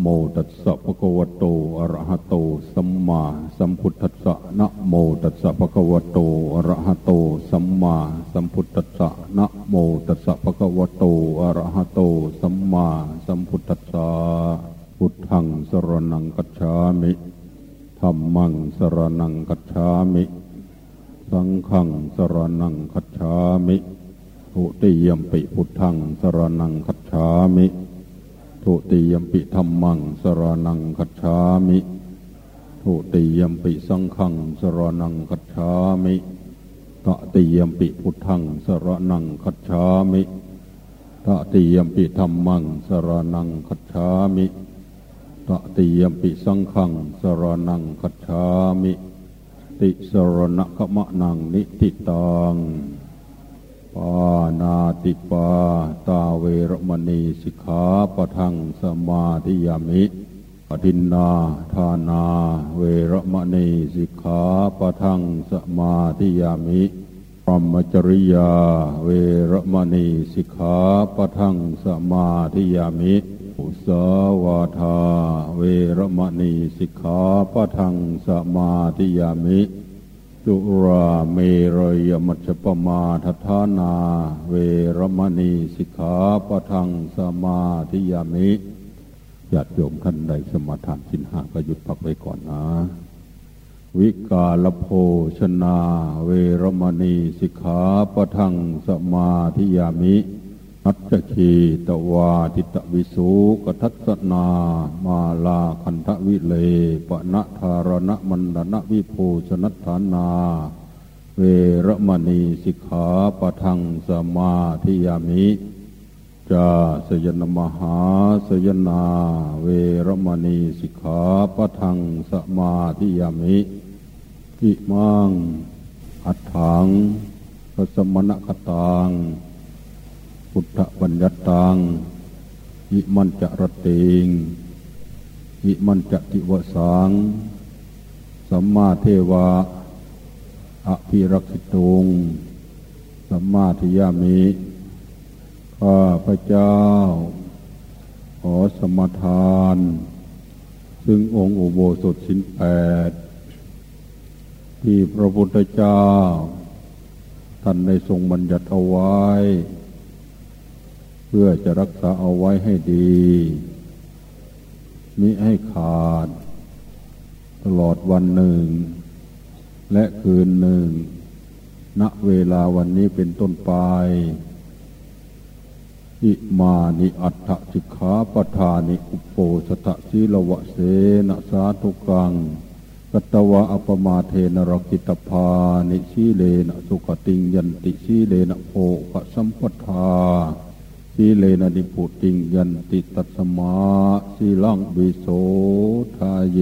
โมตัสสะภะคะวะโต อะระหะโต สัมมาสัมพุทธัสสะนะโมตัสสะภะคะวะโต อะระหะโต สัมมาสัมพุทธัสสะนะโมตัสสะภะคะวะโต อะระหะโต สัมมาสัมพุทธัสสะพุทธังสรณังกัจฉามิธัมมังสรณังกัจฉามิ สังฆังสรณังคัจฉามิทุติยมปิพุทธังสรณังคัจฉามิ ทุติยมปิธรรมังสรนังคัจฉามิทุติยมปิสังขังสรนังคัจฉามิตติยมปิพุทธังสรนังคัจฉามิตติยมปิธรรมังสรนังคัจฉามิตติยมปิสังขังสรนังคัจฉามิ ติสรณะขมะนังนิติตัง ปานาติปาตาเวรมณีสิกขาปะทังสมาธิยามิปทินนาทานาเวรมณีสิกขาปะทังสมาธิยามิพรหมจริยาเวรมณีสิกขาปะทังสมาธิยามิอุสาวาทาเวรมณีสิกขาปะทังสมาธิยามิ สุราเมรยมัชปมาทฐานา เวรมณีสิกขาปะทังสมาธิยามิญาติโยมท่านใดสมาทานสินหาก็หยุดพักไว้ก่อนนะ วิกาลโภชนา เวรมณีสิกขาปะทังสมาธิยามิ นัจคีตวาทิตวิสุกทัศนา มาลาคันทวิเลปณะธารณมันดนะวิโพชนัฐานา เวรมณีสิกขาปะทังสมาธิยามิจาสยนมหาสยนา เวรมณีสิกขาปะทังสมาธิยามิอิมังอัฏฐังพระสมณคตัง พุทธบัญญัตังอิมันจะรติงอิมันจะกิวสังสัมมาเทวะอภิรักษิตุงสัมมาทิยามิข้าพระเจ้า ขอสมทาน ซึ่งองค์อุโบสถสินแปดที่พระพุทธเจ้าท่านได้ทรงบัญญัติเอาไว้ พื่อจะรักษาเอาไว้ให้ดีมิให้ขาด ตลอดวันหนึ่ง และคืนหนึ่ง ณเวลาวันนี้เป็นต้นไป อิมานิอัตถสิกขาปทานิอุปโปสตะสีลวะเสนสาธุกังกัตวะอปมาเทนรกิตภานิสีเลนะสุขติงยันติสีเลนะโภกสัมปทา สีเลนะดิปุติงยันติตัสมาสีลังวิโสทาเย